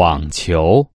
网球。